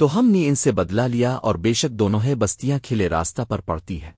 تو ہم نے ان سے بدلا لیا اور بے شک دونوں ہے بستیاں کھلے راستہ پر پڑتی ہے